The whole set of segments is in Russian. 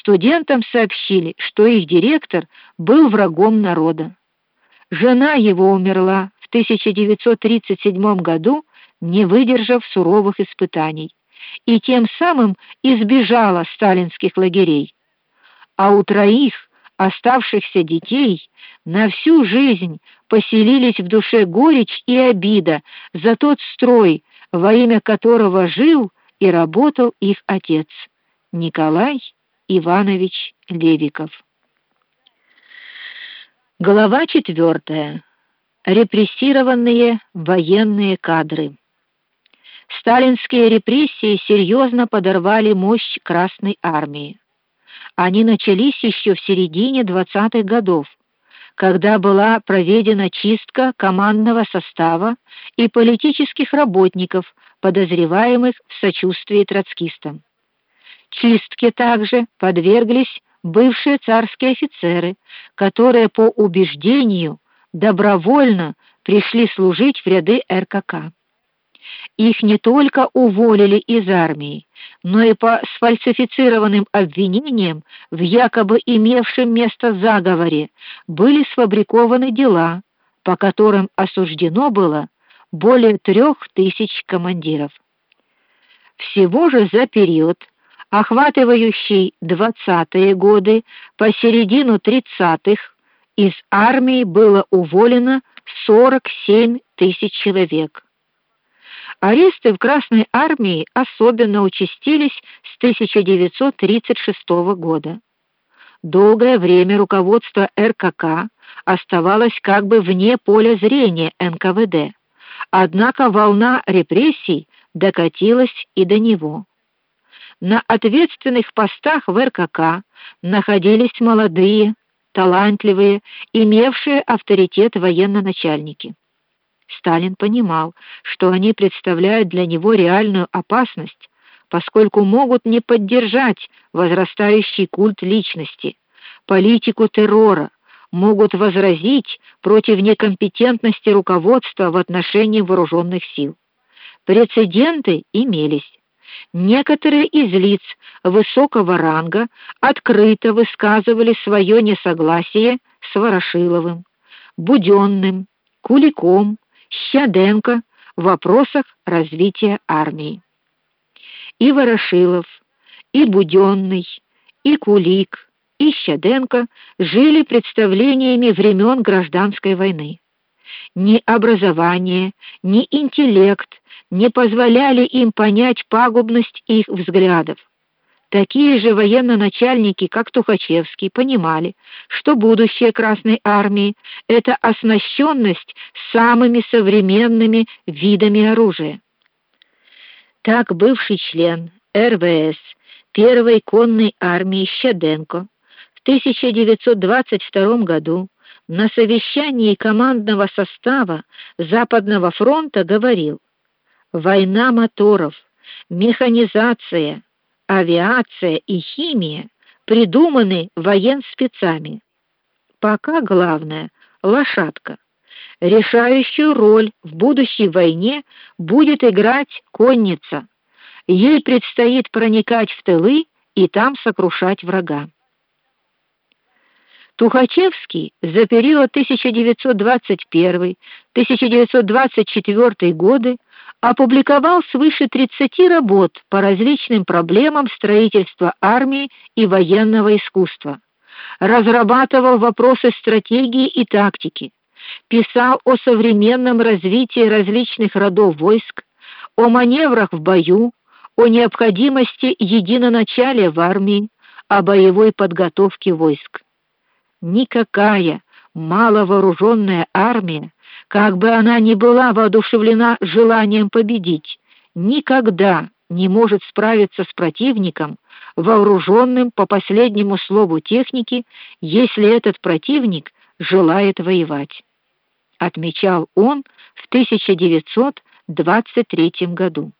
Студентам сообщили, что их директор был врагом народа. Жена его умерла в 1937 году, не выдержав суровых испытаний, и тем самым избежала сталинских лагерей. А у троих оставшихся детей на всю жизнь поселились в душе горечь и обида за тот строй, во имя которого жил и работал их отец Николай Иванович Левиков. Глава четвертая. Репрессированные военные кадры. Сталинские репрессии серьезно подорвали мощь Красной армии. Они начались еще в середине 20-х годов, когда была проведена чистка командного состава и политических работников, подозреваемых в сочувствии троцкистам. Чистке также подверглись бывшие царские офицеры, которые по убеждению добровольно пришли служить в ряды РКК. Их не только уволили из армии, но и по сфальсифицированным обвинениям в якобы имевшем место заговоре были сфабрикованы дела, по которым осуждено было более трех тысяч командиров. Всего же за период, охватывающий двадцатые годы по середину тридцатых, из армии было уволено 47 тысяч человек. Аресты в Красной армии особенно участились с 1936 года. Долгое время руководство РКК оставалось как бы вне поля зрения НКВД. Однако волна репрессий докатилась и до него. На ответственных постах в РКК находились молодые, талантливые, имевшие авторитет военно-начальники. Сталин понимал, что они представляют для него реальную опасность, поскольку могут не поддержать возрастающий культ личности, политику террора, могут возразить против некомпетентности руководства в отношении вооруженных сил. Прецеденты имелись. Некоторые из лиц высокого ранга открыто высказывали свое несогласие с Ворошиловым, Будённым, Куликом, Щаденко в вопросах развития армии. И Ворошилов, и Будённый, и Кулик, и Щаденко жили представлениями времен гражданской войны. Ни образование, ни интеллект не позволяли им понять пагубность их взглядов. Такие же военно-начальники, как Тухачевский, понимали, что будущее Красной армии это оснащенность самыми современными видами оружия. Так бывший член РВС первой конной армии Щеденко в 1922 году на совещании командного состава Западного фронта говорил: "Война моторов, механизация, авиация и химия придуманы военспецами. Пока главное лошадка. Решающую роль в будущей войне будет играть конница. Ей предстоит проникать в тылы и там сокрушать врага. Тухачевский за период 1921-1924 годы опубликовал свыше 30 работ по различным проблемам строительства армии и военного искусства. Разрабатывал вопросы стратегии и тактики, писал о современном развитии различных родов войск, о маневрах в бою, о необходимости единоначалия в армии, о боевой подготовке войск никакая маловооруженная армия, как бы она ни была воодушевлена желанием победить, никогда не может справиться с противником, вооруженным по последнему слову техники, если этот противник желает воевать, отмечал он в 1923 году.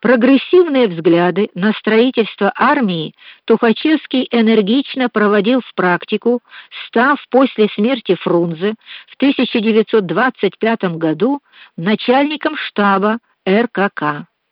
Прогрессивные взгляды на строительство армии Тухачевский энергично проводил в практику, став после смерти Фрунзе в 1925 году начальником штаба РКК.